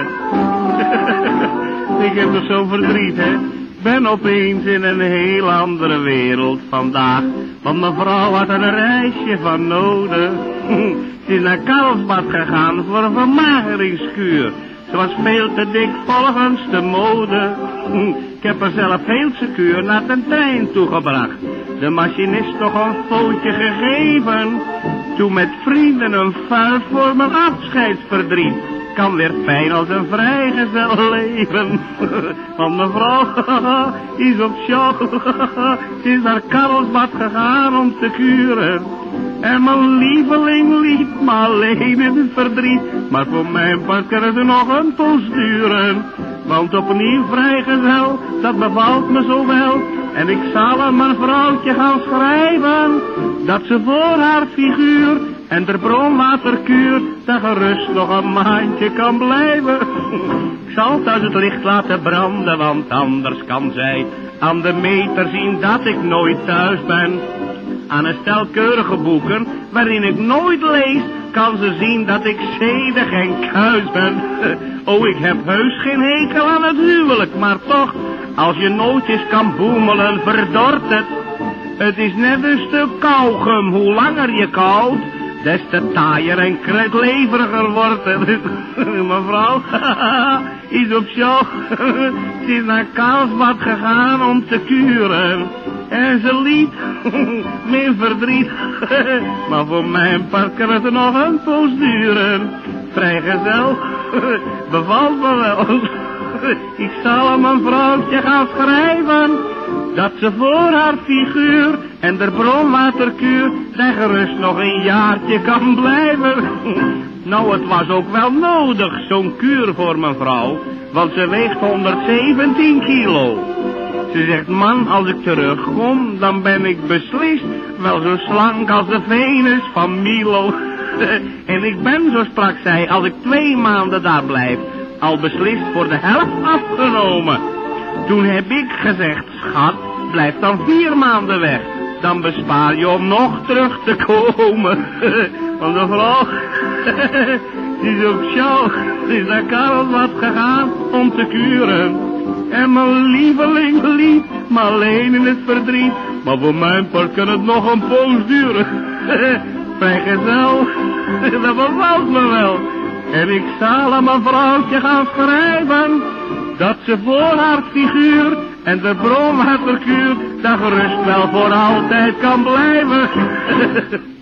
ik heb er zo verdriet, hè. Ben opeens in een heel andere wereld vandaag. Want mijn vrouw had een reisje van nodig. Ze is naar Karlsbad gegaan voor een vermageringskuur. Ze was veel te dik volgens de mode. Ik heb haar zelf heel secuur naar de trein toegebracht. De machinist nog een foutje gegeven. Toen met vrienden een vuil voor mijn afscheidsverdriet. Kan weer fijn als een vrijgezel leven. Want mevrouw is op show. Ze is naar Karlsbad gegaan om te kuren. En mijn lieveling liet me alleen in het verdriet. Maar voor mijn part kan het nog een poos duren. Want opnieuw vrijgezel, dat bevalt me zo wel. En ik zal aan mijn vrouwtje gaan schrijven. Dat ze voor haar figuur en de bronwaterkuur daar gerust nog een maandje kan blijven. Ik zal thuis het licht laten branden, want anders kan zij aan de meter zien dat ik nooit thuis ben. Aan een stel keurige boeken, waarin ik nooit lees, kan ze zien dat ik zedig en kuis ben. Oh, ik heb heus geen hekel aan het huwelijk, maar toch, als je nootjes kan boemelen, verdort het. Het is net een stuk kauwgum, hoe langer je koudt, des te taaier en kruidleveriger wordt het. Mevrouw is op show. Ze is naar Karlsbad gegaan om te kuren. En ze liet meer verdriet. maar voor mijn part kan het nog een poos duren. Vrijgezel, bevalt me wel. Ik zal aan mijn vrouwtje gaan schrijven dat ze voor haar figuur en de bronwaterkuur daar gerust nog een jaartje kan blijven. Nou, het was ook wel nodig, zo'n kuur voor mijn vrouw, want ze weegt 117 kilo. Ze zegt, man, als ik terugkom, dan ben ik beslist wel zo slank als de Venus van Milo. en ik ben, zo sprak zij, als ik twee maanden daar blijf, al beslist voor de helft afgenomen. Toen heb ik gezegd, schat, blijf dan vier maanden weg. Dan bespaar je om nog terug te komen. Want de vrouw, die is op show, is naar Karlsbad gegaan om te kuren. En mijn lieveling liep, maar alleen in het verdriet. Maar voor mijn part kan het nog een poos duren. Vrijgezel, dat bevalt me wel. En ik zal aan mijn vrouwtje gaan schrijven dat ze voor haar figuur en de bronwaterkuur daar gerust wel voor altijd kan blijven.